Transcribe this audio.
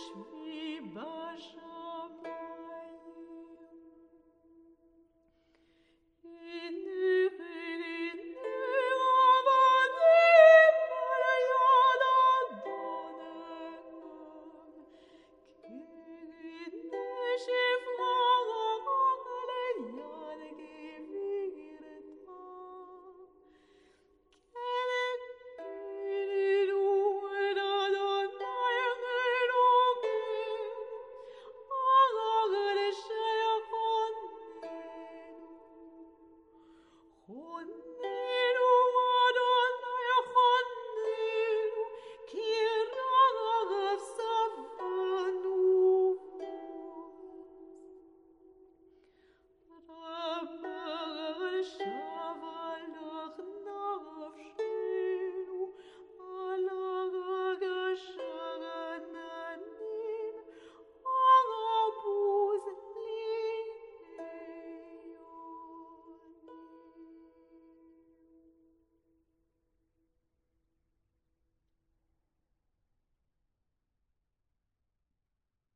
touch me. und